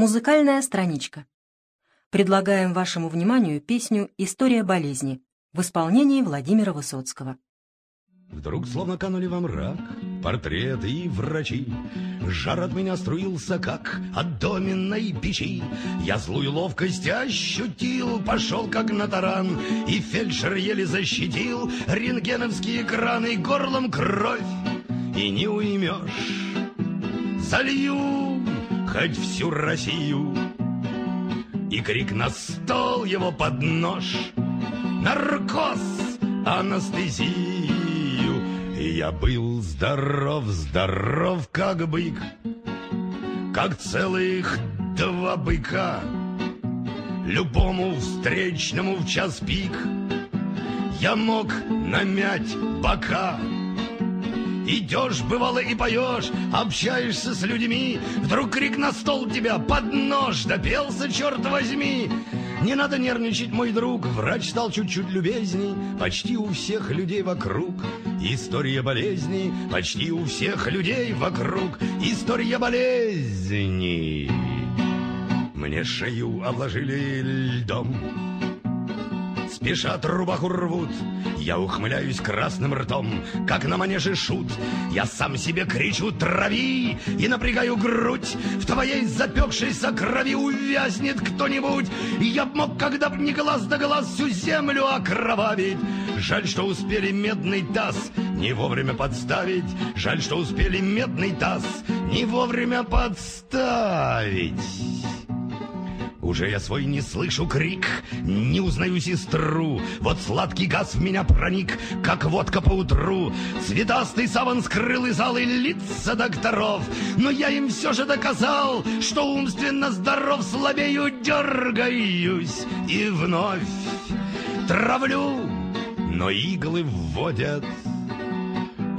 Музыкальная страничка. Предлагаем вашему вниманию песню «История болезни» в исполнении Владимира Высоцкого. Вдруг словно канули во мрак портреты и врачи. Жар от меня струился, как от доменной печи. Я злую ловкость ощутил, пошел как на таран, И фельдшер еле защитил рентгеновские экраны, Горлом кровь, и не уймешь. Залью хоть всю Россию, И крик на стол его под нож. Наркоз, анестезию и я был здоров, здоров, как бык, Как целых два быка. Любому встречному в час пик Я мог намять бока. Идешь, бывало, и поешь, общаешься с людьми, Вдруг крик на стол тебя под нож, допелся, черт возьми. Не надо нервничать, мой друг, врач стал чуть-чуть любезней, Почти у всех людей вокруг история болезни, Почти у всех людей вокруг история болезни. Мне шею обложили льдом, Спешат, рубаху рвут, я ухмыляюсь красным ртом, как на манеже шут. Я сам себе кричу «Трави!» и напрягаю грудь. В твоей запекшейся крови увязнет кто-нибудь. Я б мог, когда б не глаз да глаз, всю землю окровавить. Жаль, что успели медный таз не вовремя подставить. Жаль, что успели медный таз не вовремя подставить. Уже я свой не слышу крик, не узнаю сестру. Вот сладкий газ в меня проник, как водка по утру. Цветастый саван скрыл из залы лица докторов. Но я им все же доказал, что умственно здоров, слабею, дергаюсь и вновь травлю. Но иглы вводят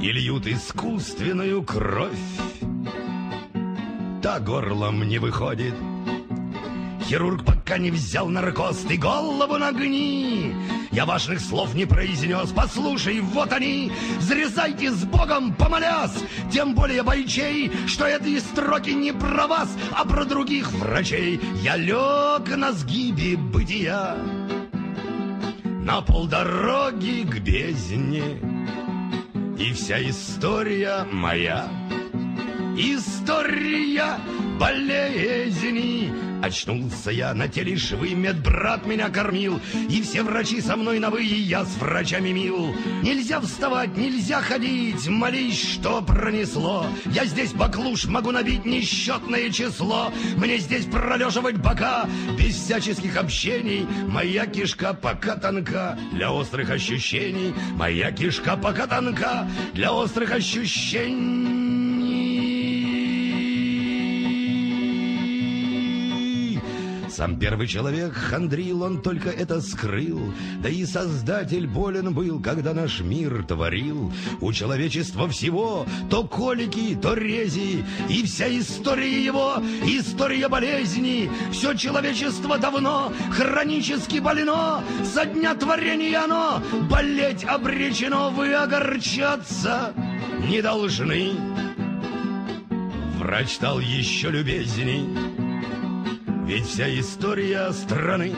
и льют искусственную кровь. Та горлом не выходит — Хирург пока не взял наркоз, ты голову нагни. Я ваших слов не произнес, послушай, вот они. Зрезайте с Богом, помолясь, тем более бойчей, что эти строки не про вас, а про других врачей. Я лег на сгибе бытия, на полдороги к бездне. И вся история моя, история болезни, Очнулся я на теле швы, медбрат меня кормил, И все врачи со мной на вы, и я с врачами мил. Нельзя вставать, нельзя ходить, молись, что пронесло. Я здесь баклуш могу набить несчетное число. Мне здесь пролеживать бока, без всяческих общений. Моя кишка пока тонка для острых ощущений. Моя кишка пока тонка для острых ощущений. Сам первый человек хандрил, он только это скрыл. Да и Создатель болен был, когда наш мир творил. У человечества всего то колики, то рези. И вся история его, история болезни. Все человечество давно хронически больно. Со дня творения оно болеть обречено. Вы огорчаться не должны. Врач стал еще любезней. Ведь вся история страны.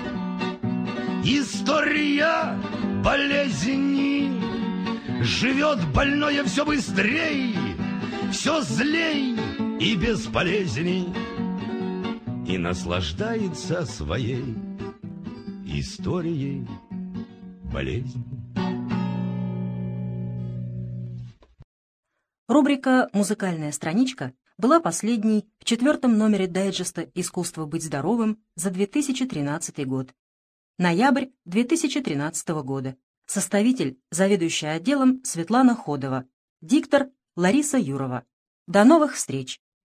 История болезни. Живет больное все быстрей Все злей и бесполезней. И наслаждается своей Историей болезни Рубрика «Музыкальная страничка» была последней в четвертом номере дайджеста «Искусство быть здоровым» за 2013 год. Ноябрь 2013 года. Составитель, заведующая отделом Светлана Ходова. Диктор Лариса Юрова. До новых встреч!